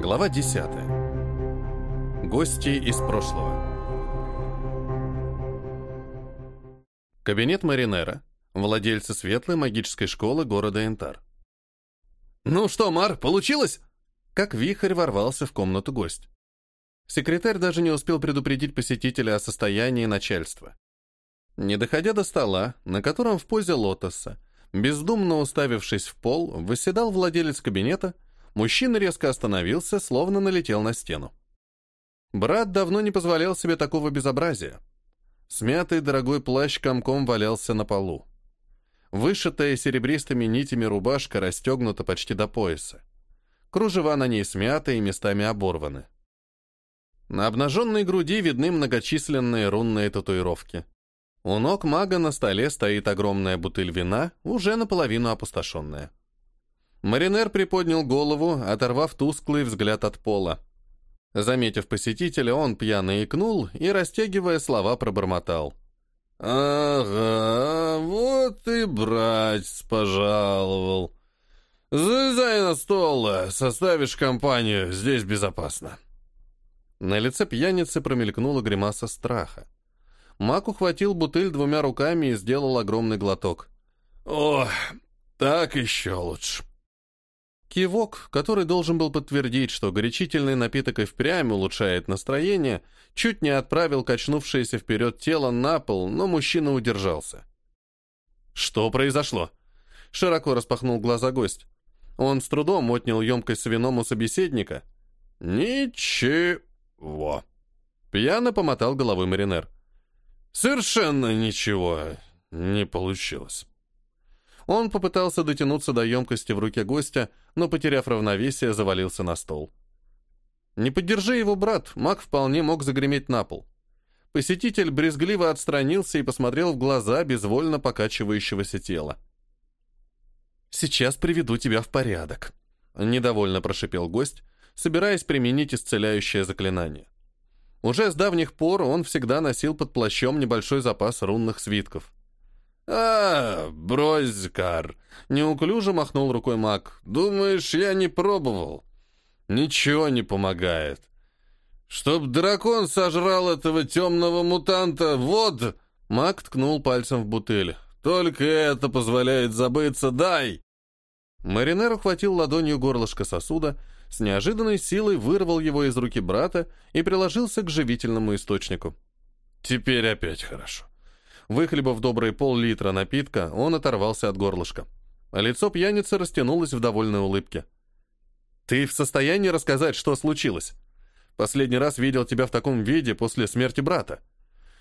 Глава 10. Гости из прошлого. Кабинет Маринера, владельца светлой магической школы города Энтар. «Ну что, Мар, получилось?» Как вихрь ворвался в комнату гость. Секретарь даже не успел предупредить посетителя о состоянии начальства. Не доходя до стола, на котором в позе лотоса, бездумно уставившись в пол, восседал владелец кабинета – Мужчина резко остановился, словно налетел на стену. Брат давно не позволял себе такого безобразия. Смятый дорогой плащ комком валялся на полу. Вышитая серебристыми нитями рубашка расстегнута почти до пояса. Кружева на ней смяты и местами оборваны. На обнаженной груди видны многочисленные рунные татуировки. У ног мага на столе стоит огромная бутыль вина, уже наполовину опустошенная. Маринер приподнял голову, оторвав тусклый взгляд от пола. Заметив посетителя, он пьяно икнул и, растягивая слова, пробормотал. «Ага, вот и братец пожаловал. Залезай на стол, составишь компанию, здесь безопасно». На лице пьяницы промелькнула гримаса страха. Мак ухватил бутыль двумя руками и сделал огромный глоток. «О, так еще лучше». Кивок, который должен был подтвердить, что горячительный напиток и впрямь улучшает настроение, чуть не отправил качнувшееся вперед тело на пол, но мужчина удержался. «Что произошло?» Широко распахнул глаза гость. Он с трудом отнял емкость с вином у собеседника. «Ничего». Пьяно помотал головой маринер. «Совершенно ничего не получилось». Он попытался дотянуться до емкости в руке гостя, но, потеряв равновесие, завалился на стол. Не поддержи его брат, маг вполне мог загреметь на пол. Посетитель брезгливо отстранился и посмотрел в глаза безвольно покачивающегося тела. «Сейчас приведу тебя в порядок», — недовольно прошипел гость, собираясь применить исцеляющее заклинание. Уже с давних пор он всегда носил под плащом небольшой запас рунных свитков. «А, брось, Кар!» — неуклюже махнул рукой маг. «Думаешь, я не пробовал?» «Ничего не помогает. Чтоб дракон сожрал этого темного мутанта, вот...» Маг ткнул пальцем в бутыль. «Только это позволяет забыться, дай!» Маринер ухватил ладонью горлышко сосуда, с неожиданной силой вырвал его из руки брата и приложился к живительному источнику. «Теперь опять хорошо». Выхлебав добрый пол-литра напитка, он оторвался от горлышка. Лицо пьяницы растянулось в довольной улыбке. «Ты в состоянии рассказать, что случилось? Последний раз видел тебя в таком виде после смерти брата».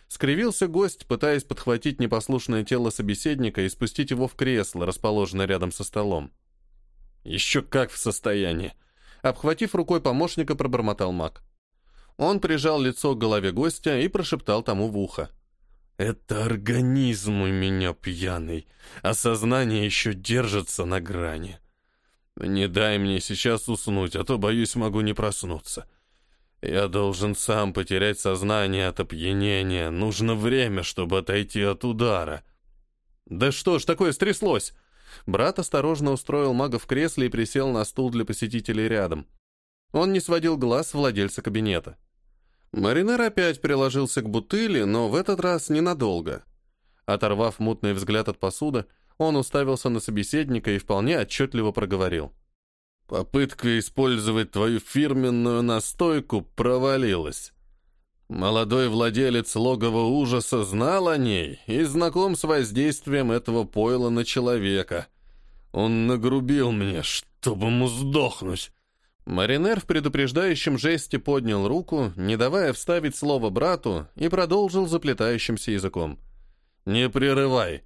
Скривился гость, пытаясь подхватить непослушное тело собеседника и спустить его в кресло, расположенное рядом со столом. «Еще как в состоянии!» Обхватив рукой помощника, пробормотал маг. Он прижал лицо к голове гостя и прошептал тому в ухо. Это организм у меня пьяный, а сознание еще держится на грани. Не дай мне сейчас уснуть, а то, боюсь, могу не проснуться. Я должен сам потерять сознание от опьянения. Нужно время, чтобы отойти от удара. Да что ж такое стряслось? Брат осторожно устроил мага в кресле и присел на стул для посетителей рядом. Он не сводил глаз владельца кабинета. Маринер опять приложился к бутыли, но в этот раз ненадолго. Оторвав мутный взгляд от посуды, он уставился на собеседника и вполне отчетливо проговорил. «Попытка использовать твою фирменную настойку провалилась. Молодой владелец логова ужаса знал о ней и знаком с воздействием этого пойла на человека. Он нагрубил мне, чтобы ему сдохнуть. Маринер в предупреждающем жесте поднял руку, не давая вставить слово брату, и продолжил заплетающимся языком. «Не прерывай.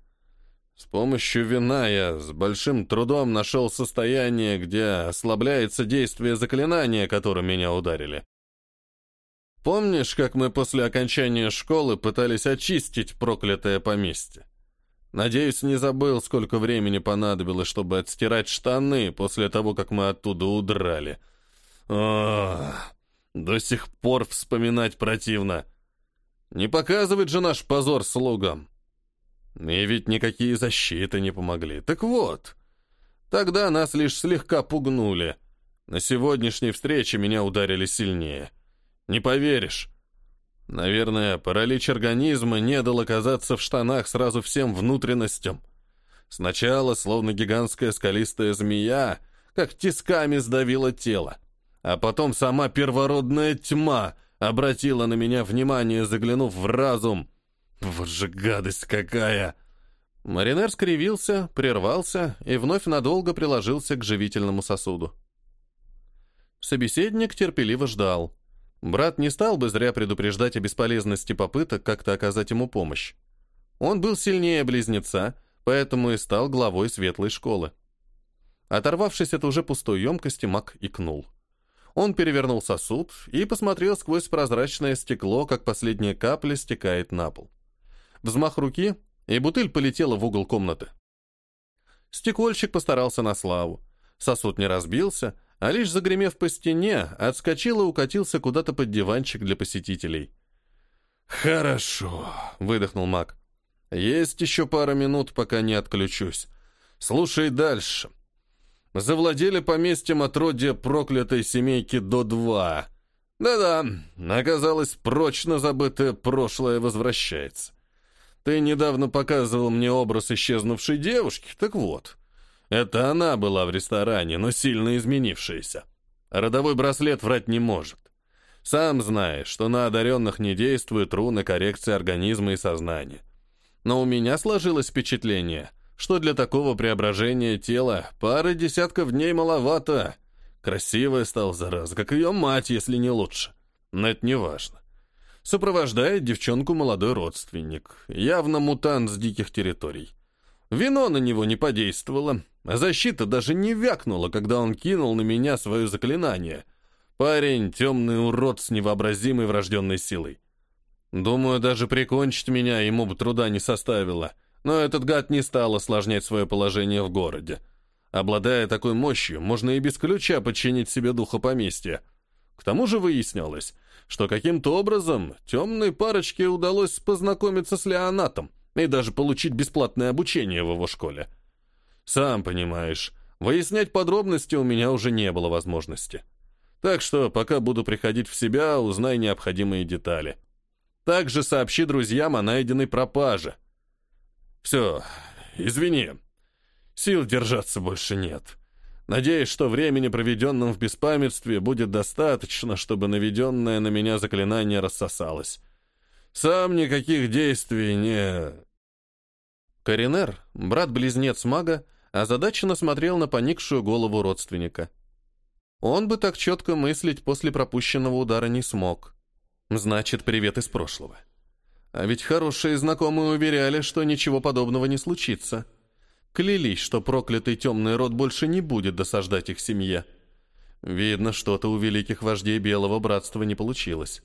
С помощью вина я с большим трудом нашел состояние, где ослабляется действие заклинания, которым меня ударили. Помнишь, как мы после окончания школы пытались очистить проклятое поместье? Надеюсь, не забыл, сколько времени понадобилось, чтобы отстирать штаны после того, как мы оттуда удрали». До сих пор вспоминать противно. Не показывает же наш позор слугам. И ведь никакие защиты не помогли. Так вот, тогда нас лишь слегка пугнули. На сегодняшней встрече меня ударили сильнее. Не поверишь. Наверное, паралич организма не дал оказаться в штанах сразу всем внутренностям. Сначала, словно гигантская скалистая змея, как тисками сдавило тело, а потом сама первородная тьма обратила на меня внимание, заглянув в разум. Вот же гадость какая! Маринер скривился, прервался и вновь надолго приложился к живительному сосуду. Собеседник терпеливо ждал. Брат не стал бы зря предупреждать о бесполезности попыток как-то оказать ему помощь. Он был сильнее близнеца, поэтому и стал главой светлой школы. Оторвавшись от уже пустой емкости, маг икнул. Он перевернул сосуд и посмотрел сквозь прозрачное стекло, как последняя капля стекает на пол. Взмах руки, и бутыль полетела в угол комнаты. Стекольщик постарался на славу. Сосуд не разбился, а лишь загремев по стене, отскочил и укатился куда-то под диванчик для посетителей. «Хорошо», — выдохнул маг. «Есть еще пара минут, пока не отключусь. Слушай дальше. Завладели поместьем отродья проклятой семейки до-2. Да-да, оказалось, прочно забытое прошлое возвращается. Ты недавно показывал мне образ исчезнувшей девушки, так вот». Это она была в ресторане, но сильно изменившаяся. Родовой браслет врать не может. Сам знаешь, что на одаренных не действует руна коррекции организма и сознания. Но у меня сложилось впечатление, что для такого преображения тела пары десятков дней маловато. Красивая стал зараза, как ее мать, если не лучше. Но это не важно. Сопровождает девчонку молодой родственник, явно мутант с диких территорий. Вино на него не подействовало, а защита даже не вякнула, когда он кинул на меня свое заклинание. Парень — темный урод с невообразимой врожденной силой. Думаю, даже прикончить меня ему бы труда не составило, но этот гад не стал осложнять свое положение в городе. Обладая такой мощью, можно и без ключа подчинить себе духа поместья. К тому же выяснилось, что каким-то образом темной парочке удалось познакомиться с Леонатом и даже получить бесплатное обучение в его школе. Сам понимаешь, выяснять подробности у меня уже не было возможности. Так что, пока буду приходить в себя, узнай необходимые детали. Также сообщи друзьям о найденной пропаже. Все, извини. Сил держаться больше нет. Надеюсь, что времени, проведенном в беспамятстве, будет достаточно, чтобы наведенное на меня заклинание рассосалось. Сам никаких действий не... Коринер, брат-близнец мага, озадаченно смотрел на поникшую голову родственника. Он бы так четко мыслить после пропущенного удара не смог. Значит, привет из прошлого. А ведь хорошие знакомые уверяли, что ничего подобного не случится. Клялись, что проклятый темный род больше не будет досаждать их семье. Видно, что-то у великих вождей Белого Братства не получилось.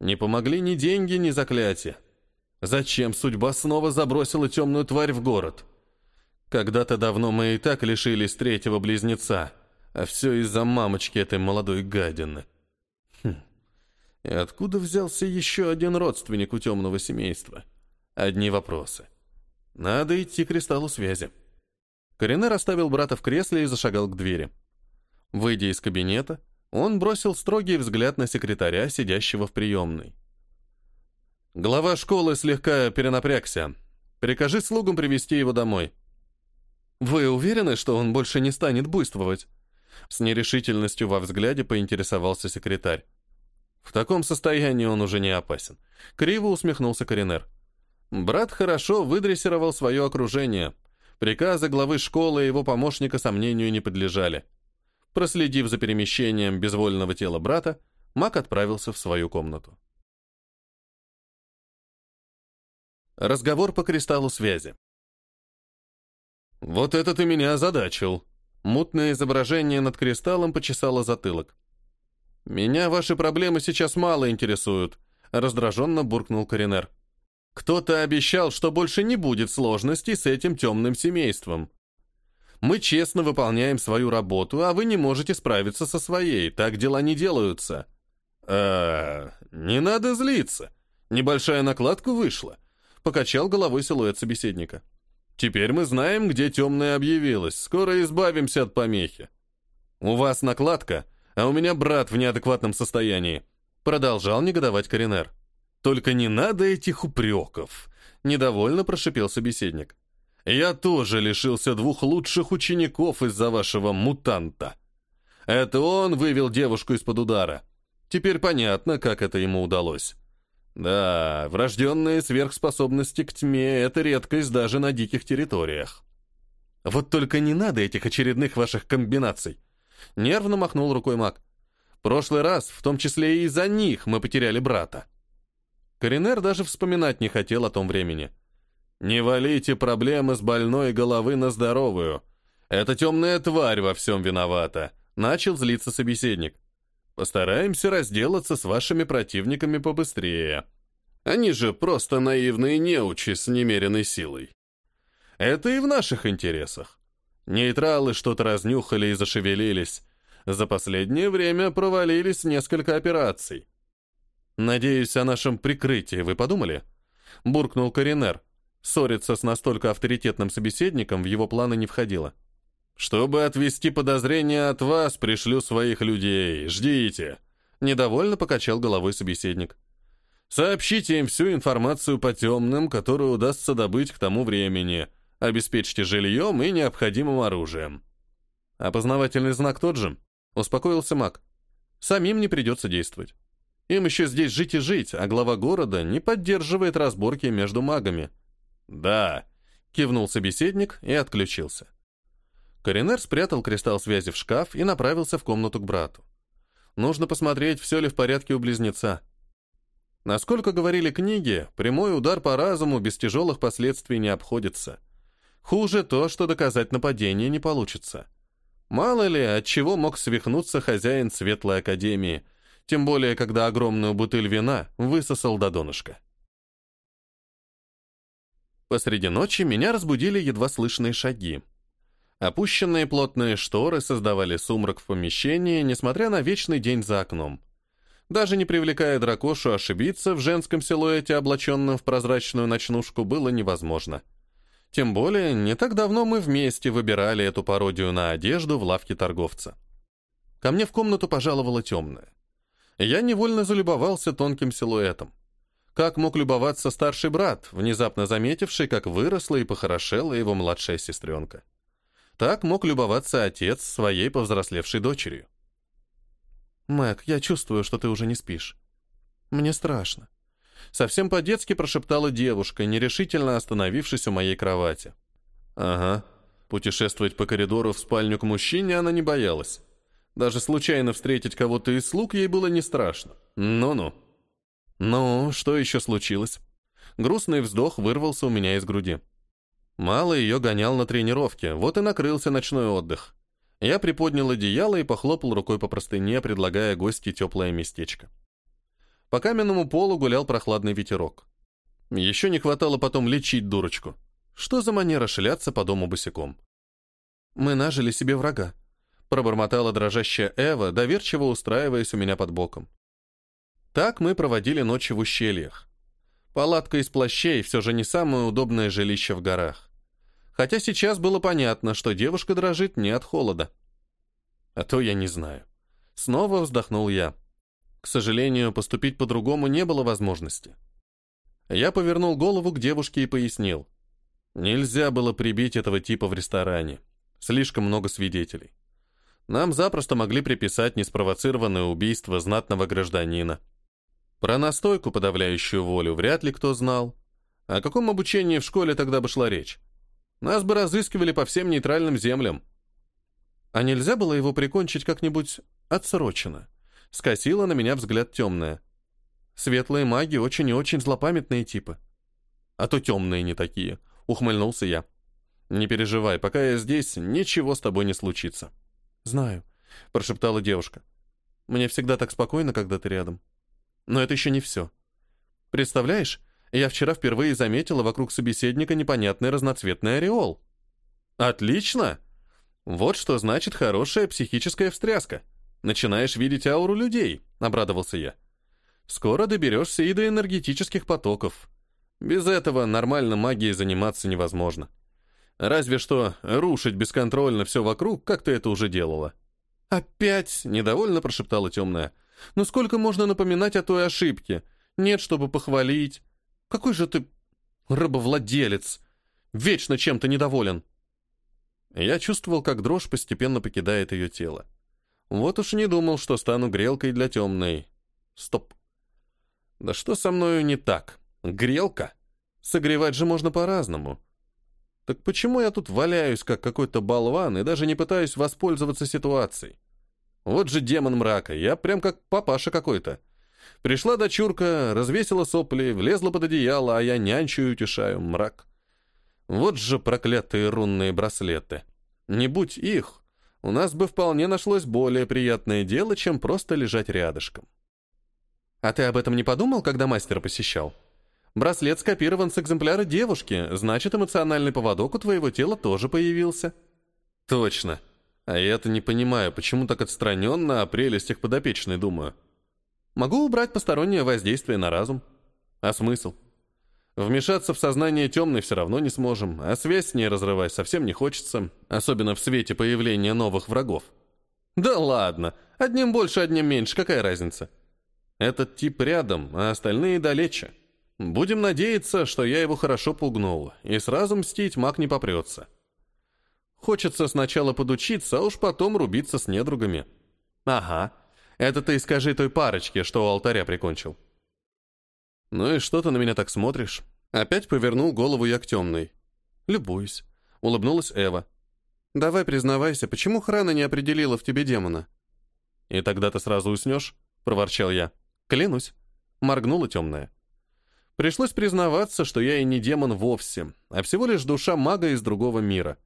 Не помогли ни деньги, ни заклятия. Зачем судьба снова забросила темную тварь в город? Когда-то давно мы и так лишились третьего близнеца, а все из-за мамочки этой молодой гадины. И откуда взялся еще один родственник у темного семейства? Одни вопросы. Надо идти к кристаллу связи. Коренер оставил брата в кресле и зашагал к двери. Выйдя из кабинета, он бросил строгий взгляд на секретаря, сидящего в приемной. Глава школы слегка перенапрягся. Прикажи слугам привести его домой. Вы уверены, что он больше не станет буйствовать? С нерешительностью во взгляде поинтересовался секретарь. В таком состоянии он уже не опасен. Криво усмехнулся Коренер. Брат хорошо выдрессировал свое окружение. Приказы главы школы и его помощника сомнению не подлежали. Проследив за перемещением безвольного тела брата, Мак отправился в свою комнату. Разговор по кристаллу связи. «Вот это ты меня озадачил!» Мутное изображение над кристаллом почесало затылок. «Меня ваши проблемы сейчас мало интересуют», — раздраженно буркнул Коренер. «Кто-то обещал, что больше не будет сложностей с этим темным семейством. Мы честно выполняем свою работу, а вы не можете справиться со своей. Так дела не делаются. А, не надо злиться. Небольшая накладка вышла. Покачал головой силуэт собеседника. Теперь мы знаем, где темная объявилась. Скоро избавимся от помехи. «У вас накладка, а у меня брат в неадекватном состоянии», продолжал негодовать Коринер. «Только не надо этих упреков», — недовольно прошипел собеседник. «Я тоже лишился двух лучших учеников из-за вашего мутанта. Это он вывел девушку из-под удара. Теперь понятно, как это ему удалось. Да, врожденные сверхспособности к тьме — это редкость даже на диких территориях. Вот только не надо этих очередных ваших комбинаций. Нервно махнул рукой маг. Прошлый раз, в том числе и из-за них, мы потеряли брата. Коринер даже вспоминать не хотел о том времени. «Не валите проблемы с больной головы на здоровую. Эта темная тварь во всем виновата», — начал злиться собеседник. Постараемся разделаться с вашими противниками побыстрее. Они же просто наивные неучи с немеренной силой. Это и в наших интересах. Нейтралы что-то разнюхали и зашевелились. За последнее время провалились несколько операций. «Надеюсь, о нашем прикрытии вы подумали?» Буркнул Коринер. Ссориться с настолько авторитетным собеседником в его планы не входило. «Чтобы отвести подозрения от вас, пришлю своих людей. Ждите!» Недовольно покачал головой собеседник. «Сообщите им всю информацию по темным, которую удастся добыть к тому времени. Обеспечьте жильем и необходимым оружием». «Опознавательный знак тот же?» — успокоился маг. «Самим не придется действовать. Им еще здесь жить и жить, а глава города не поддерживает разборки между магами». «Да», — кивнул собеседник и отключился. Коринер спрятал кристалл связи в шкаф и направился в комнату к брату. Нужно посмотреть, все ли в порядке у близнеца. Насколько говорили книги, прямой удар по разуму без тяжелых последствий не обходится. Хуже то, что доказать нападение не получится. Мало ли, от чего мог свихнуться хозяин Светлой Академии, тем более, когда огромную бутыль вина высосал до донышка. Посреди ночи меня разбудили едва слышные шаги. Опущенные плотные шторы создавали сумрак в помещении, несмотря на вечный день за окном. Даже не привлекая дракошу, ошибиться в женском силуэте, облаченном в прозрачную ночнушку, было невозможно. Тем более, не так давно мы вместе выбирали эту пародию на одежду в лавке торговца. Ко мне в комнату пожаловала темная. Я невольно залюбовался тонким силуэтом. Как мог любоваться старший брат, внезапно заметивший, как выросла и похорошела его младшая сестренка. Так мог любоваться отец своей повзрослевшей дочерью. «Мэг, я чувствую, что ты уже не спишь. Мне страшно». Совсем по-детски прошептала девушка, нерешительно остановившись у моей кровати. «Ага». Путешествовать по коридору в спальню к мужчине она не боялась. Даже случайно встретить кого-то из слуг ей было не страшно. Ну-ну. Ну, что еще случилось? Грустный вздох вырвался у меня из груди. Мало ее гонял на тренировке, вот и накрылся ночной отдых. Я приподнял одеяло и похлопал рукой по простыне, предлагая гости теплое местечко. По каменному полу гулял прохладный ветерок. Еще не хватало потом лечить дурочку. Что за манера шляться по дому босиком? «Мы нажили себе врага», — пробормотала дрожащая Эва, доверчиво устраиваясь у меня под боком. Так мы проводили ночи в ущельях. Палатка из плащей все же не самое удобное жилище в горах хотя сейчас было понятно, что девушка дрожит не от холода. А то я не знаю. Снова вздохнул я. К сожалению, поступить по-другому не было возможности. Я повернул голову к девушке и пояснил. Нельзя было прибить этого типа в ресторане. Слишком много свидетелей. Нам запросто могли приписать неспровоцированное убийство знатного гражданина. Про настойку, подавляющую волю, вряд ли кто знал. О каком обучении в школе тогда бы шла речь? Нас бы разыскивали по всем нейтральным землям. А нельзя было его прикончить как-нибудь отсроченно? Скосила на меня взгляд темная. Светлые маги очень и очень злопамятные типы. А то темные не такие, ухмыльнулся я. Не переживай, пока я здесь, ничего с тобой не случится. Знаю, прошептала девушка. Мне всегда так спокойно, когда ты рядом. Но это еще не все. Представляешь, я вчера впервые заметила вокруг собеседника непонятный разноцветный ореол. Отлично! Вот что значит хорошая психическая встряска. Начинаешь видеть ауру людей, обрадовался я. Скоро доберешься и до энергетических потоков. Без этого нормально магией заниматься невозможно. Разве что рушить бесконтрольно все вокруг, как ты это уже делала. «Опять?» — недовольно прошептала темная. «Ну сколько можно напоминать о той ошибке? Нет, чтобы похвалить. Какой же ты рабовладелец! Вечно чем-то недоволен!» Я чувствовал, как дрожь постепенно покидает ее тело. Вот уж не думал, что стану грелкой для темной. Стоп. Да что со мною не так? Грелка? Согревать же можно по-разному. Так почему я тут валяюсь, как какой-то болван, и даже не пытаюсь воспользоваться ситуацией? Вот же демон мрака, я прям как папаша какой-то. Пришла дочурка, развесила сопли, влезла под одеяло, а я нянчу и утешаю мрак. Вот же проклятые рунные браслеты. Не будь их, у нас бы вполне нашлось более приятное дело, чем просто лежать рядышком. А ты об этом не подумал, когда мастера посещал? Браслет скопирован с экземпляра девушки, значит, эмоциональный поводок у твоего тела тоже появился. Точно. А я-то не понимаю, почему так отстраненно о прелестях подопечной думаю. Могу убрать постороннее воздействие на разум. А смысл? Вмешаться в сознание темной все равно не сможем, а связь с ней разрывать совсем не хочется, особенно в свете появления новых врагов. Да ладно, одним больше, одним меньше, какая разница? Этот тип рядом, а остальные далече. Будем надеяться, что я его хорошо пугнул, и сразу мстить маг не попрется. Хочется сначала подучиться, а уж потом рубиться с недругами. Ага, это ты скажи той парочке, что у алтаря прикончил. «Ну и что ты на меня так смотришь?» Опять повернул голову я к темной. «Любуюсь», — улыбнулась Эва. «Давай признавайся, почему Храна не определила в тебе демона?» «И тогда ты сразу уснешь?» — проворчал я. «Клянусь». Моргнула темная. Пришлось признаваться, что я и не демон вовсе, а всего лишь душа мага из другого мира.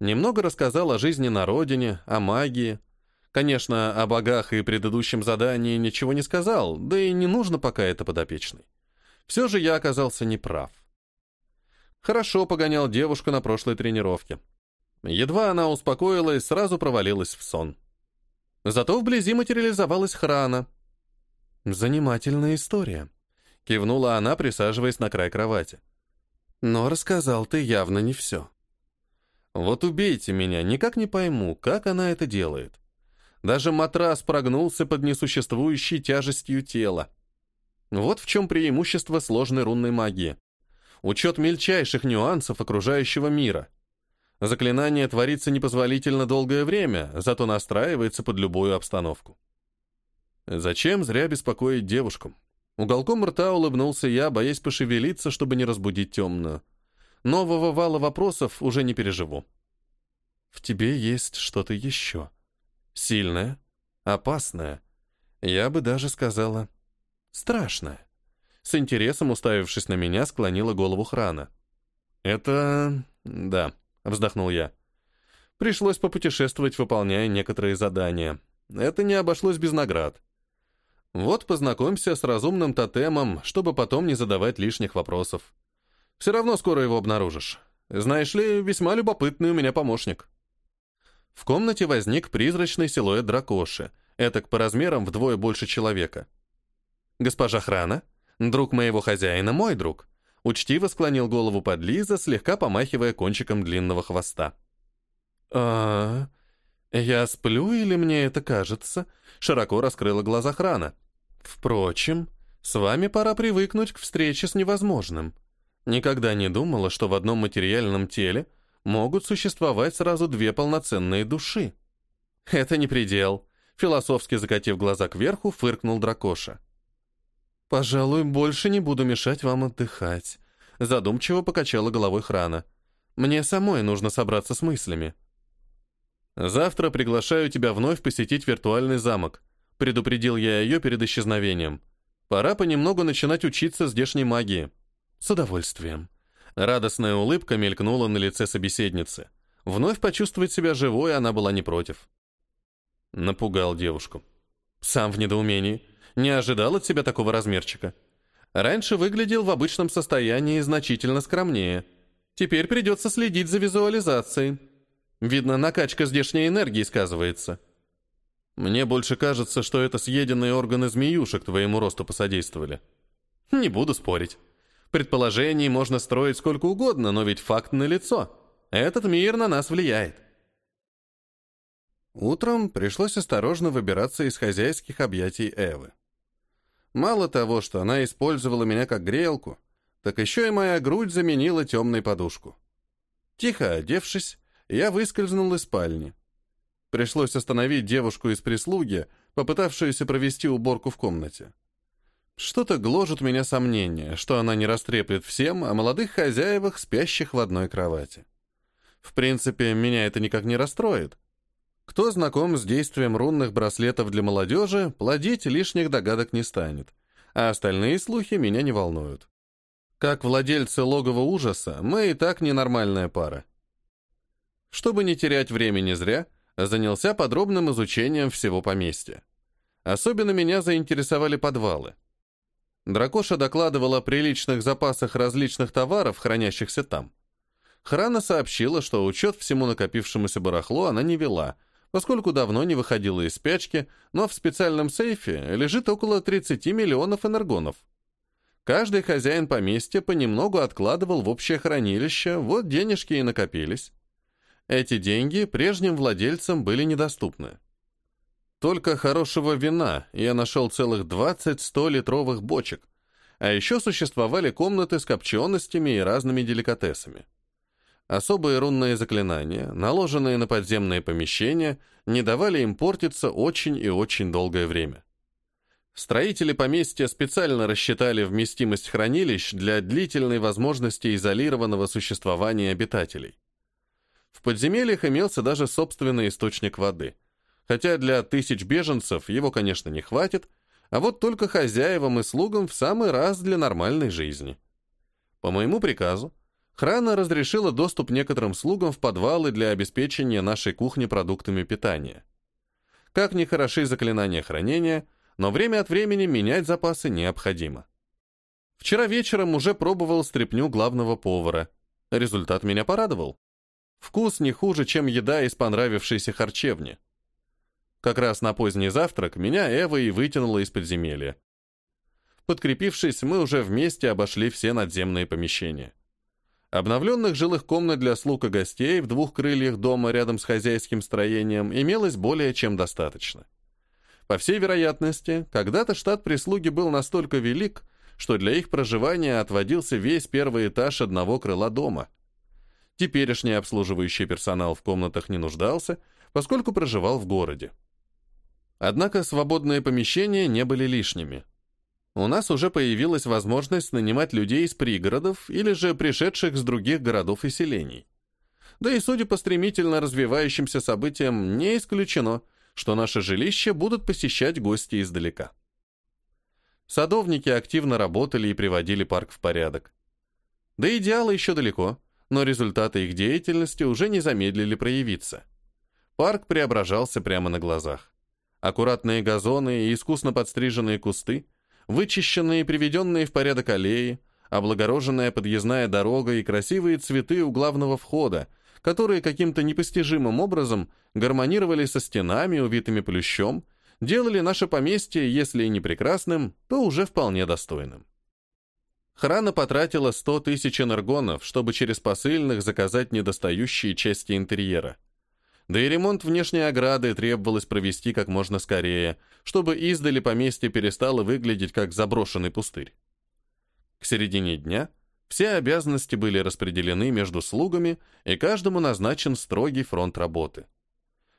Немного рассказал о жизни на родине, о магии. Конечно, о богах и предыдущем задании ничего не сказал, да и не нужно пока это подопечный. Все же я оказался неправ. Хорошо погонял девушку на прошлой тренировке. Едва она успокоилась, сразу провалилась в сон. Зато вблизи материализовалась храна. «Занимательная история», — кивнула она, присаживаясь на край кровати. «Но рассказал ты явно не все». «Вот убейте меня, никак не пойму, как она это делает». Даже матрас прогнулся под несуществующей тяжестью тела. Вот в чем преимущество сложной рунной магии. Учет мельчайших нюансов окружающего мира. Заклинание творится непозволительно долгое время, зато настраивается под любую обстановку. Зачем зря беспокоить девушку? Уголком рта улыбнулся я, боясь пошевелиться, чтобы не разбудить темную. Нового вала вопросов уже не переживу. В тебе есть что-то еще. Сильное, опасное. Я бы даже сказала, Страшно. С интересом, уставившись на меня, склонила голову Храна. «Это... да», — вздохнул я. «Пришлось попутешествовать, выполняя некоторые задания. Это не обошлось без наград. Вот познакомься с разумным тотемом, чтобы потом не задавать лишних вопросов. Все равно скоро его обнаружишь. Знаешь ли, весьма любопытный у меня помощник». В комнате возник призрачный силуэт дракоши, этак по размерам вдвое больше человека. «Госпожа Храна, друг моего хозяина, мой друг», учтиво склонил голову под Лиза, слегка помахивая кончиком длинного хвоста. а я сплю или мне это кажется?» широко раскрыла глаза Храна. «Впрочем, с вами пора привыкнуть к встрече с невозможным. Никогда не думала, что в одном материальном теле могут существовать сразу две полноценные души». «Это не предел», — философски закатив глаза кверху, фыркнул дракоша. «Пожалуй, больше не буду мешать вам отдыхать», — задумчиво покачала головой Храна. «Мне самой нужно собраться с мыслями». «Завтра приглашаю тебя вновь посетить виртуальный замок», — предупредил я ее перед исчезновением. «Пора понемногу начинать учиться здешней магии». «С удовольствием». Радостная улыбка мелькнула на лице собеседницы. Вновь почувствовать себя живой она была не против. Напугал девушку. Сам в недоумении. Не ожидал от себя такого размерчика. Раньше выглядел в обычном состоянии значительно скромнее. Теперь придется следить за визуализацией. Видно, накачка здешней энергии сказывается. Мне больше кажется, что это съеденные органы змеюшек твоему росту посодействовали. Не буду спорить. Предположений можно строить сколько угодно, но ведь факт налицо. Этот мир на нас влияет. Утром пришлось осторожно выбираться из хозяйских объятий Эвы. Мало того, что она использовала меня как грелку, так еще и моя грудь заменила темной подушку. Тихо одевшись, я выскользнул из спальни. Пришлось остановить девушку из прислуги, попытавшуюся провести уборку в комнате. Что-то гложет меня сомнение, что она не растреплет всем о молодых хозяевах, спящих в одной кровати. В принципе, меня это никак не расстроит. Кто знаком с действием рунных браслетов для молодежи, плодить лишних догадок не станет, а остальные слухи меня не волнуют. Как владельцы логова ужаса, мы и так ненормальная пара. Чтобы не терять времени зря, занялся подробным изучением всего поместья. Особенно меня заинтересовали подвалы. Дракоша докладывала о приличных запасах различных товаров, хранящихся там. Храна сообщила, что учет всему накопившемуся барахлу она не вела, поскольку давно не выходила из спячки, но в специальном сейфе лежит около 30 миллионов энергонов. Каждый хозяин поместья понемногу откладывал в общее хранилище, вот денежки и накопились. Эти деньги прежним владельцам были недоступны. Только хорошего вина я нашел целых 20 100-литровых бочек, а еще существовали комнаты с копченостями и разными деликатесами. Особые рунные заклинания, наложенные на подземные помещения, не давали им портиться очень и очень долгое время. Строители поместья специально рассчитали вместимость хранилищ для длительной возможности изолированного существования обитателей. В подземельях имелся даже собственный источник воды. Хотя для тысяч беженцев его, конечно, не хватит, а вот только хозяевам и слугам в самый раз для нормальной жизни. По моему приказу, Храна разрешила доступ некоторым слугам в подвалы для обеспечения нашей кухни продуктами питания. Как ни хороши заклинания хранения – но время от времени менять запасы необходимо. Вчера вечером уже пробовал стряпню главного повара. Результат меня порадовал. Вкус не хуже, чем еда из понравившейся харчевни. Как раз на поздний завтрак меня Эва и вытянула из подземелья. Подкрепившись, мы уже вместе обошли все надземные помещения. Обновленных жилых комнат для слуг и гостей в двух крыльях дома рядом с хозяйским строением имелось более чем достаточно. По всей вероятности, когда-то штат прислуги был настолько велик, что для их проживания отводился весь первый этаж одного крыла дома. Теперешний обслуживающий персонал в комнатах не нуждался, поскольку проживал в городе. Однако свободные помещения не были лишними. У нас уже появилась возможность нанимать людей из пригородов или же пришедших с других городов и селений. Да и судя по стремительно развивающимся событиям, не исключено – что наше жилище будут посещать гости издалека. Садовники активно работали и приводили парк в порядок. До идеала еще далеко, но результаты их деятельности уже не замедлили проявиться. Парк преображался прямо на глазах. Аккуратные газоны и искусно подстриженные кусты, вычищенные и приведенные в порядок аллеи, облагороженная подъездная дорога и красивые цветы у главного входа, которые каким-то непостижимым образом гармонировали со стенами, увитыми плющом, делали наше поместье, если и не прекрасным, то уже вполне достойным. Храна потратила 100 тысяч энергонов, чтобы через посыльных заказать недостающие части интерьера. Да и ремонт внешней ограды требовалось провести как можно скорее, чтобы издали поместье перестало выглядеть как заброшенный пустырь. К середине дня все обязанности были распределены между слугами, и каждому назначен строгий фронт работы.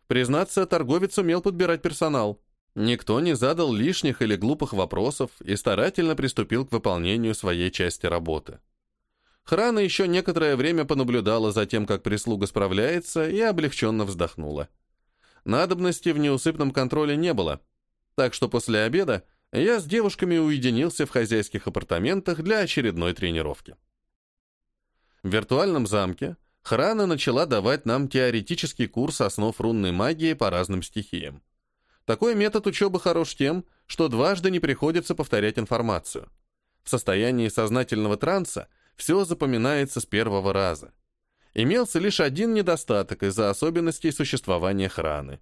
Признаться, торговец умел подбирать персонал. Никто не задал лишних или глупых вопросов и старательно приступил к выполнению своей части работы. Храна еще некоторое время понаблюдала за тем, как прислуга справляется, и облегченно вздохнула. Надобности в неусыпном контроле не было, так что после обеда я с девушками уединился в хозяйских апартаментах для очередной тренировки. В виртуальном замке Храна начала давать нам теоретический курс основ рунной магии по разным стихиям. Такой метод учебы хорош тем, что дважды не приходится повторять информацию. В состоянии сознательного транса все запоминается с первого раза. Имелся лишь один недостаток из-за особенностей существования храны.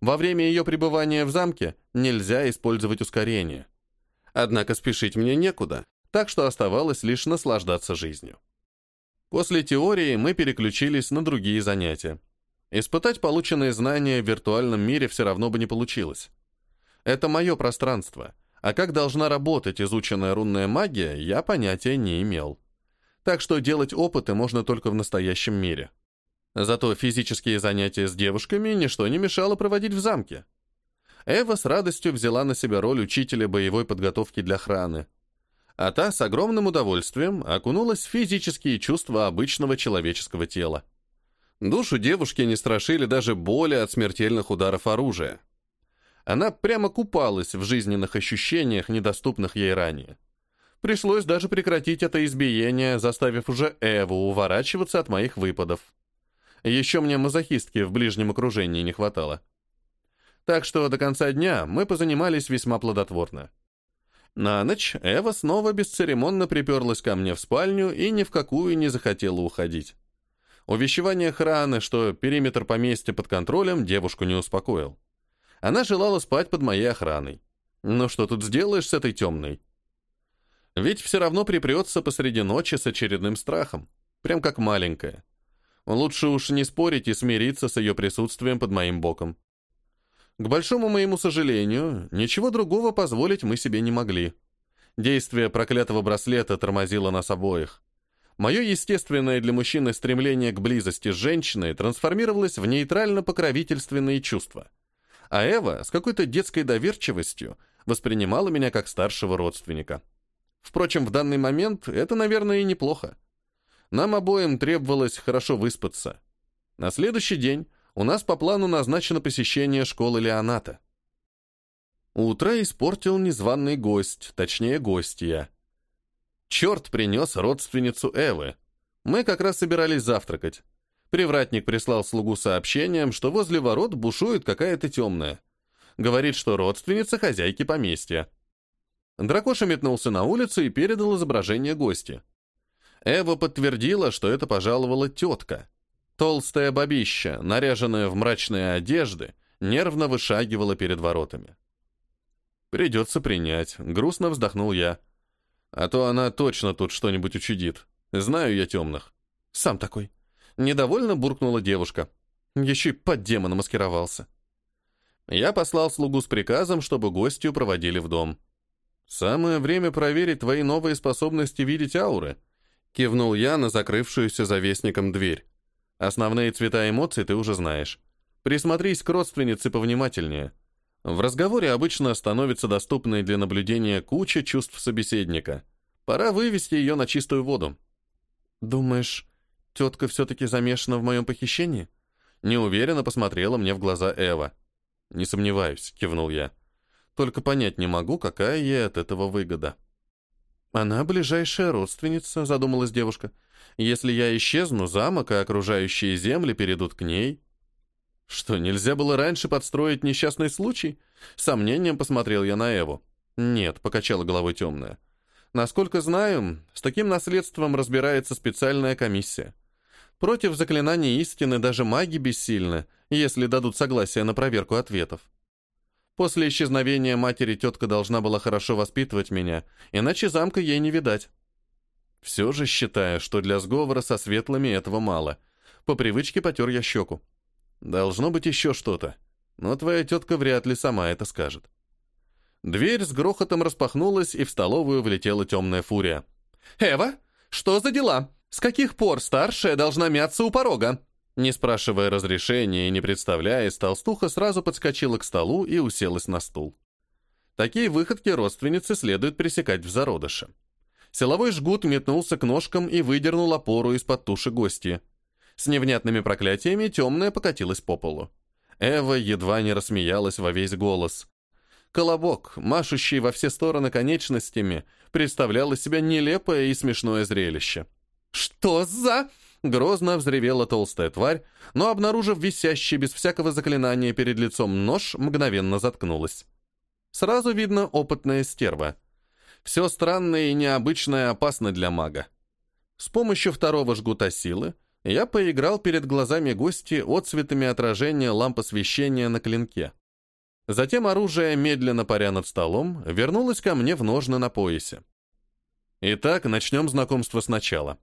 Во время ее пребывания в замке нельзя использовать ускорение. Однако спешить мне некуда, так что оставалось лишь наслаждаться жизнью. После теории мы переключились на другие занятия. Испытать полученные знания в виртуальном мире все равно бы не получилось. Это мое пространство, а как должна работать изученная рунная магия, я понятия не имел. Так что делать опыты можно только в настоящем мире. Зато физические занятия с девушками ничто не мешало проводить в замке. Эва с радостью взяла на себя роль учителя боевой подготовки для охраны. А та с огромным удовольствием окунулась в физические чувства обычного человеческого тела. Душу девушки не страшили даже боли от смертельных ударов оружия. Она прямо купалась в жизненных ощущениях, недоступных ей ранее. Пришлось даже прекратить это избиение, заставив уже Эву уворачиваться от моих выпадов. Еще мне мазохистки в ближнем окружении не хватало. Так что до конца дня мы позанимались весьма плодотворно. На ночь Эва снова бесцеремонно приперлась ко мне в спальню и ни в какую не захотела уходить. Увещевание охраны, что периметр поместья под контролем, девушку не успокоил. Она желала спать под моей охраной. Но что тут сделаешь с этой темной? Ведь все равно припрется посреди ночи с очередным страхом. Прям как маленькая. Лучше уж не спорить и смириться с ее присутствием под моим боком. К большому моему сожалению, ничего другого позволить мы себе не могли. Действие проклятого браслета тормозило нас обоих. Мое естественное для мужчины стремление к близости с женщиной трансформировалось в нейтрально-покровительственные чувства. А Эва с какой-то детской доверчивостью воспринимала меня как старшего родственника. Впрочем, в данный момент это, наверное, и неплохо. Нам обоим требовалось хорошо выспаться. На следующий день у нас по плану назначено посещение школы Леоната. Утро испортил незваный гость, точнее гостья. Черт принес родственницу Эвы. Мы как раз собирались завтракать. Привратник прислал слугу сообщением, что возле ворот бушует какая-то темная. Говорит, что родственница хозяйки поместья. Дракоша метнулся на улицу и передал изображение гостя. Эва подтвердила, что это пожаловала тетка. Толстая бабища, наряженная в мрачные одежды, нервно вышагивала перед воротами. «Придется принять», — грустно вздохнул я. «А то она точно тут что-нибудь учудит. Знаю я темных». «Сам такой». Недовольно буркнула девушка. Еще и под демона маскировался. Я послал слугу с приказом, чтобы гостью проводили в дом. «Самое время проверить твои новые способности видеть ауры», Кивнул я на закрывшуюся завесником дверь. Основные цвета эмоций ты уже знаешь. Присмотрись к родственнице повнимательнее. В разговоре обычно становится доступной для наблюдения куча чувств собеседника. Пора вывести ее на чистую воду. «Думаешь, тетка все-таки замешана в моем похищении?» Неуверенно посмотрела мне в глаза Эва. «Не сомневаюсь», — кивнул я. «Только понять не могу, какая ей от этого выгода». «Она ближайшая родственница», — задумалась девушка. «Если я исчезну, замок и окружающие земли перейдут к ней». «Что, нельзя было раньше подстроить несчастный случай?» Сомнением посмотрел я на Эву. «Нет», — покачала головой темная. «Насколько знаю, с таким наследством разбирается специальная комиссия. Против заклинаний истины даже маги бессильны, если дадут согласие на проверку ответов. После исчезновения матери тетка должна была хорошо воспитывать меня, иначе замка ей не видать. Все же считаю, что для сговора со светлыми этого мало. По привычке потер я щеку. Должно быть еще что-то, но твоя тетка вряд ли сама это скажет. Дверь с грохотом распахнулась, и в столовую влетела темная фурия. «Эва, что за дела? С каких пор старшая должна мяться у порога?» Не спрашивая разрешения и не представляясь, толстуха сразу подскочила к столу и уселась на стул. Такие выходки родственницы следует пресекать в зародыше. Силовой жгут метнулся к ножкам и выдернул опору из-под туши гостья. С невнятными проклятиями темная покатилась по полу. Эва едва не рассмеялась во весь голос. Колобок, машущий во все стороны конечностями, представлял из себя нелепое и смешное зрелище. «Что за...» Грозно взревела толстая тварь, но, обнаружив висящий без всякого заклинания перед лицом нож, мгновенно заткнулась. Сразу видно опытная стерва. Все странное и необычное опасно для мага. С помощью второго жгута силы я поиграл перед глазами гости отцветами отражения ламп освещения на клинке. Затем оружие, медленно паря над столом, вернулось ко мне в ножны на поясе. Итак, начнем знакомство сначала.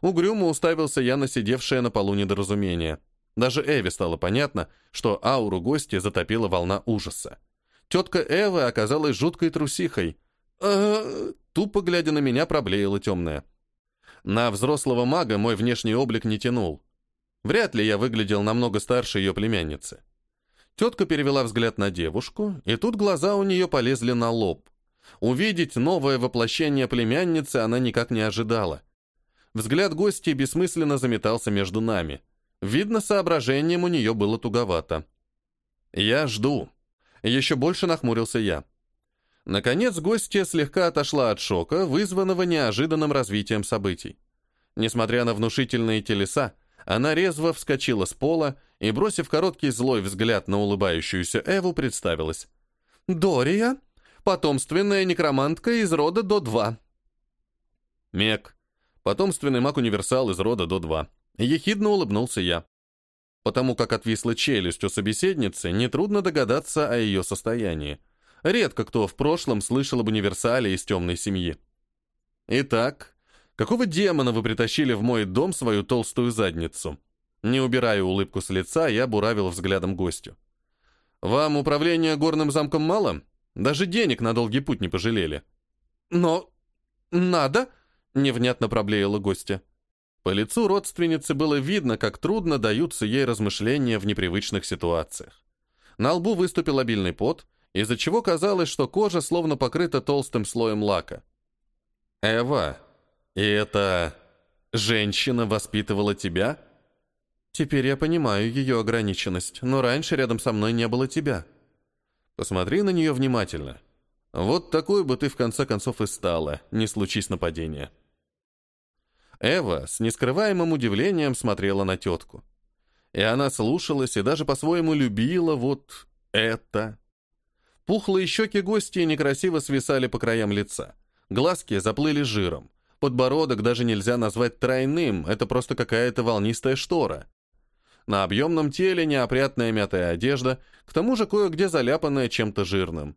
Угрюмо уставился я на сидевшее на полу недоразумение. Даже Эве стало понятно, что ауру гостя затопила волна ужаса. Тетка Эва оказалась жуткой трусихой. «А Тупо глядя на меня, проблеяла темная. На взрослого мага мой внешний облик не тянул. Вряд ли я выглядел намного старше ее племянницы. Тетка перевела взгляд на девушку, и тут глаза у нее полезли на лоб. Увидеть новое воплощение племянницы она никак не ожидала. Взгляд гостей бессмысленно заметался между нами. Видно, соображением у нее было туговато. «Я жду». Еще больше нахмурился я. Наконец, гостья слегка отошла от шока, вызванного неожиданным развитием событий. Несмотря на внушительные телеса, она резво вскочила с пола и, бросив короткий злой взгляд на улыбающуюся Эву, представилась. «Дория, потомственная некромантка из рода До-2». «Мек, потомственный маг-универсал из рода До-2». Ехидно улыбнулся я. Потому как отвисла челюсть у собеседницы, нетрудно догадаться о ее состоянии. Редко кто в прошлом слышал об универсале из темной семьи. Итак, какого демона вы притащили в мой дом свою толстую задницу? Не убирая улыбку с лица, я буравил взглядом гостю. Вам управление горным замком мало? Даже денег на долгий путь не пожалели. Но надо, невнятно проблеяла гостья. По лицу родственницы было видно, как трудно даются ей размышления в непривычных ситуациях. На лбу выступил обильный пот, из-за чего казалось, что кожа словно покрыта толстым слоем лака. «Эва, и эта женщина воспитывала тебя?» «Теперь я понимаю ее ограниченность, но раньше рядом со мной не было тебя». «Посмотри на нее внимательно. Вот такой бы ты в конце концов и стала, не случись нападения». Эва с нескрываемым удивлением смотрела на тетку. И она слушалась и даже по-своему любила вот это. Пухлые щеки гостей некрасиво свисали по краям лица. Глазки заплыли жиром. Подбородок даже нельзя назвать тройным, это просто какая-то волнистая штора. На объемном теле неопрятная мятая одежда, к тому же кое-где заляпанная чем-то жирным.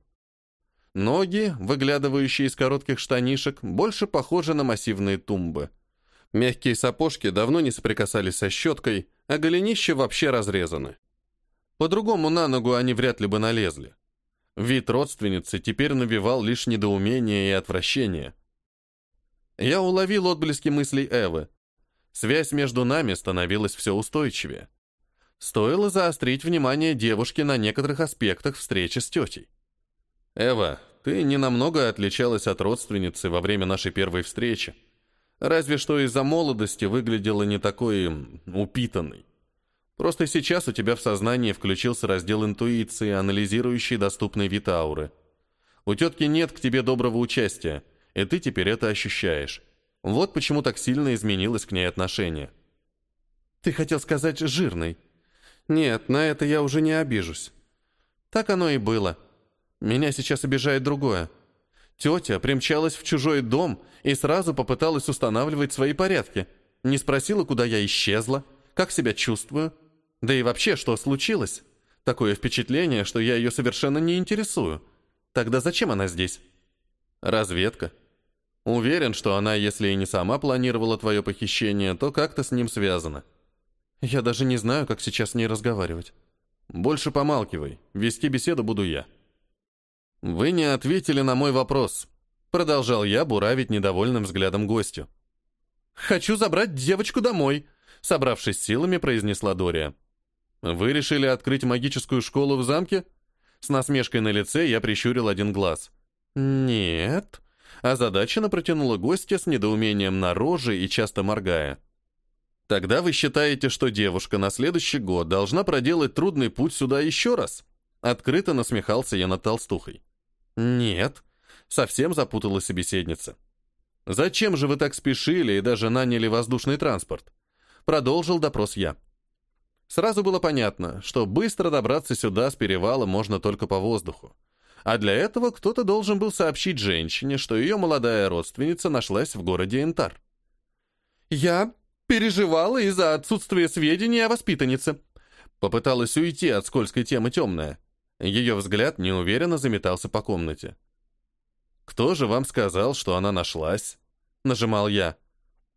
Ноги, выглядывающие из коротких штанишек, больше похожи на массивные тумбы. Мягкие сапожки давно не соприкасались со щеткой, а голенища вообще разрезаны. По-другому на ногу они вряд ли бы налезли. Вид родственницы теперь навевал лишь недоумение и отвращение. Я уловил отблески мыслей Эвы. Связь между нами становилась все устойчивее. Стоило заострить внимание девушки на некоторых аспектах встречи с тетей. «Эва, ты ненамного отличалась от родственницы во время нашей первой встречи», Разве что из-за молодости выглядела не такой упитанной. Просто сейчас у тебя в сознании включился раздел интуиции, анализирующий доступный вид ауры. У тетки нет к тебе доброго участия, и ты теперь это ощущаешь. Вот почему так сильно изменилось к ней отношение. Ты хотел сказать «жирный». Нет, на это я уже не обижусь. Так оно и было. Меня сейчас обижает другое. Тетя примчалась в чужой дом и сразу попыталась устанавливать свои порядки. Не спросила, куда я исчезла, как себя чувствую. Да и вообще, что случилось? Такое впечатление, что я ее совершенно не интересую. Тогда зачем она здесь? Разведка. Уверен, что она, если и не сама планировала твое похищение, то как-то с ним связана. Я даже не знаю, как сейчас с ней разговаривать. Больше помалкивай, вести беседу буду я. «Вы не ответили на мой вопрос», — продолжал я буравить недовольным взглядом гостю. «Хочу забрать девочку домой», — собравшись силами, произнесла Дория. «Вы решили открыть магическую школу в замке?» С насмешкой на лице я прищурил один глаз. «Нет», — озадаченно протянула гостья с недоумением на роже и часто моргая. «Тогда вы считаете, что девушка на следующий год должна проделать трудный путь сюда еще раз?» Открыто насмехался я над толстухой. «Нет», — совсем запутала собеседница. «Зачем же вы так спешили и даже наняли воздушный транспорт?» Продолжил допрос я. Сразу было понятно, что быстро добраться сюда с перевала можно только по воздуху. А для этого кто-то должен был сообщить женщине, что ее молодая родственница нашлась в городе Интар. «Я переживала из-за отсутствия сведений о воспитаннице», попыталась уйти от скользкой темы темная. Ее взгляд неуверенно заметался по комнате. «Кто же вам сказал, что она нашлась?» Нажимал я.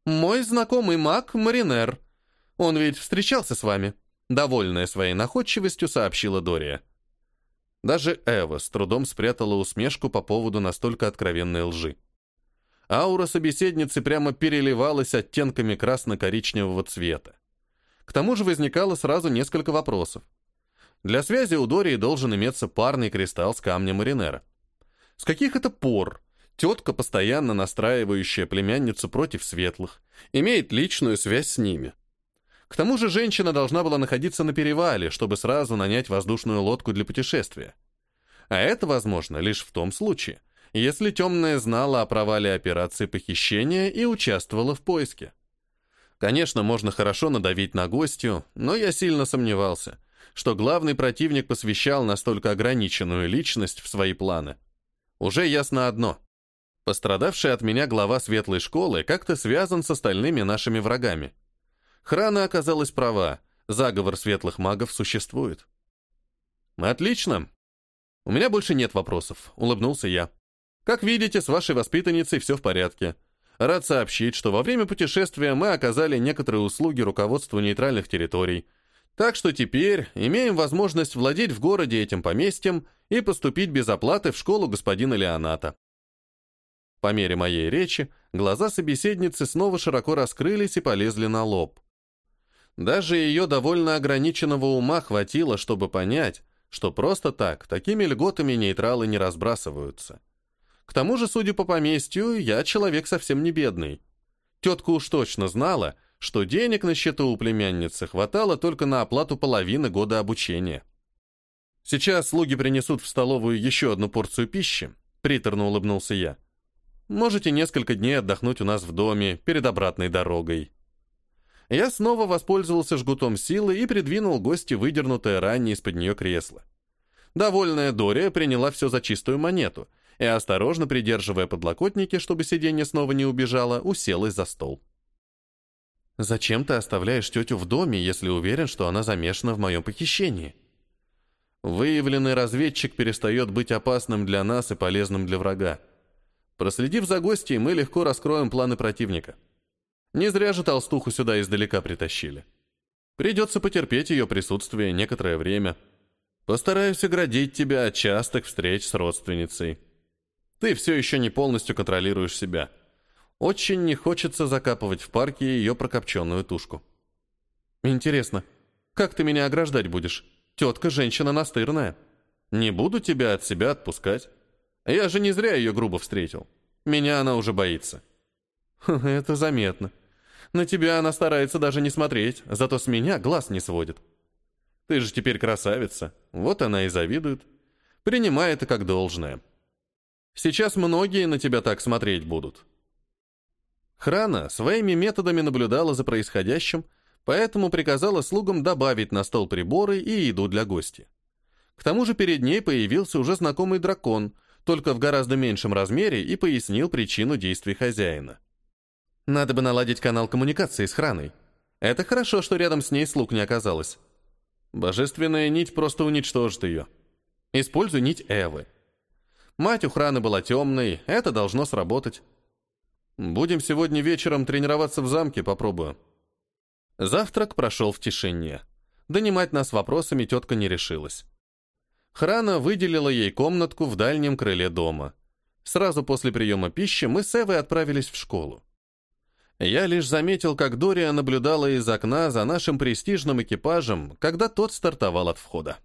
«Мой знакомый маг Маринер. Он ведь встречался с вами», Довольная своей находчивостью, сообщила Дория. Даже Эва с трудом спрятала усмешку по поводу настолько откровенной лжи. Аура собеседницы прямо переливалась оттенками красно-коричневого цвета. К тому же возникало сразу несколько вопросов. Для связи у Дории должен иметься парный кристалл с камнем Маринера. С каких это пор тетка, постоянно настраивающая племянницу против светлых, имеет личную связь с ними? К тому же женщина должна была находиться на перевале, чтобы сразу нанять воздушную лодку для путешествия. А это возможно лишь в том случае, если темная знала о провале операции похищения и участвовала в поиске. Конечно, можно хорошо надавить на гостью, но я сильно сомневался, что главный противник посвящал настолько ограниченную личность в свои планы. Уже ясно одно. Пострадавший от меня глава светлой школы как-то связан с остальными нашими врагами. Храна оказалась права, заговор светлых магов существует. «Отлично. У меня больше нет вопросов», — улыбнулся я. Как видите, с вашей воспитанницей все в порядке. Рад сообщить, что во время путешествия мы оказали некоторые услуги руководству нейтральных территорий. Так что теперь имеем возможность владеть в городе этим поместьем и поступить без оплаты в школу господина Леоната. По мере моей речи, глаза собеседницы снова широко раскрылись и полезли на лоб. Даже ее довольно ограниченного ума хватило, чтобы понять, что просто так, такими льготами нейтралы не разбрасываются. К тому же, судя по поместью, я человек совсем не бедный. Тетка уж точно знала, что денег на счету у племянницы хватало только на оплату половины года обучения. Сейчас слуги принесут в столовую еще одну порцию пищи, приторно улыбнулся я. Можете несколько дней отдохнуть у нас в доме перед обратной дорогой. Я снова воспользовался жгутом силы и придвинул гости выдернутое ранее из-под нее кресло. Довольная Дория приняла все за чистую монету — и, осторожно придерживая подлокотники, чтобы сиденье снова не убежало, уселась за стол. «Зачем ты оставляешь тетю в доме, если уверен, что она замешана в моем похищении?» Выявленный разведчик перестает быть опасным для нас и полезным для врага. Проследив за гостьей, мы легко раскроем планы противника. Не зря же толстуху сюда издалека притащили. Придется потерпеть ее присутствие некоторое время. Постараюсь оградить тебя от частых встреч с родственницей. Ты все еще не полностью контролируешь себя. Очень не хочется закапывать в парке ее прокопченную тушку. Интересно, как ты меня ограждать будешь? Тетка женщина настырная. Не буду тебя от себя отпускать. Я же не зря ее грубо встретил. Меня она уже боится. Это заметно. На тебя она старается даже не смотреть, зато с меня глаз не сводит. Ты же теперь красавица. Вот она и завидует. Принимай это как должное. Сейчас многие на тебя так смотреть будут. Храна своими методами наблюдала за происходящим, поэтому приказала слугам добавить на стол приборы и еду для гостя. К тому же перед ней появился уже знакомый дракон, только в гораздо меньшем размере, и пояснил причину действий хозяина. Надо бы наладить канал коммуникации с Храной. Это хорошо, что рядом с ней слуг не оказалось. Божественная нить просто уничтожит ее. Используй нить Эвы. Мать у Храны была темной, это должно сработать. Будем сегодня вечером тренироваться в замке, попробую. Завтрак прошел в тишине. Донимать нас вопросами тетка не решилась. Храна выделила ей комнатку в дальнем крыле дома. Сразу после приема пищи мы с Эвой отправились в школу. Я лишь заметил, как Дория наблюдала из окна за нашим престижным экипажем, когда тот стартовал от входа.